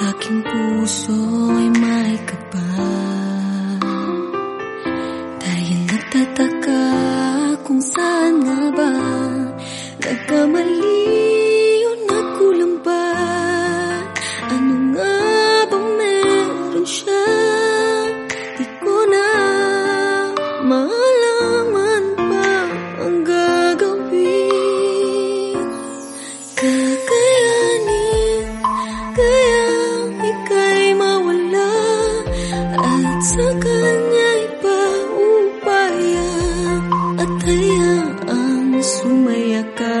Aking puso ay may kapal Sumaya ka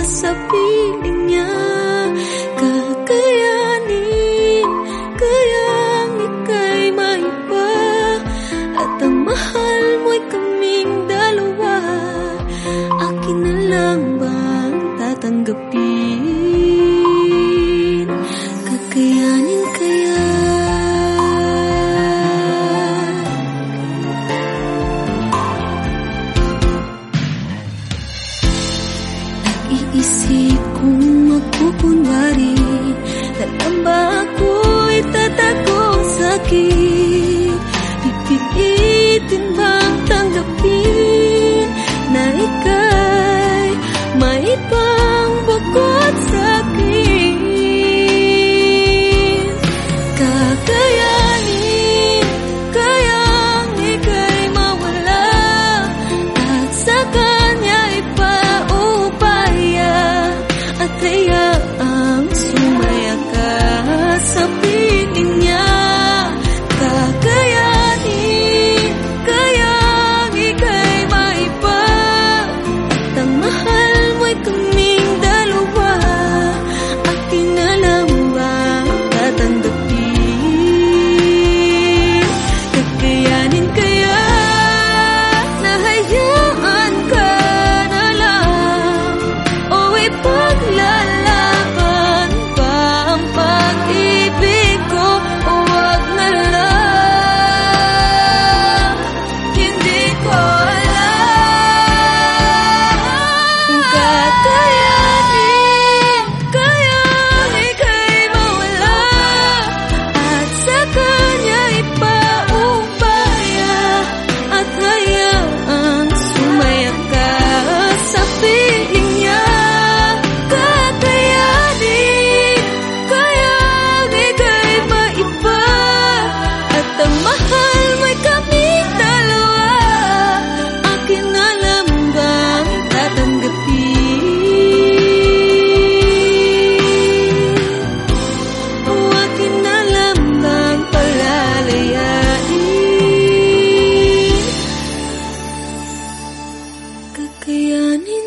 sa piling niya. Kakayanin Kayang ika'y may pa At ang mahal mo'y kaming dalawa. Akin na lang bang tatanggapin? Nag-iisip kung magkukunwari Alam ba ako'y tatagong sakit kekayanin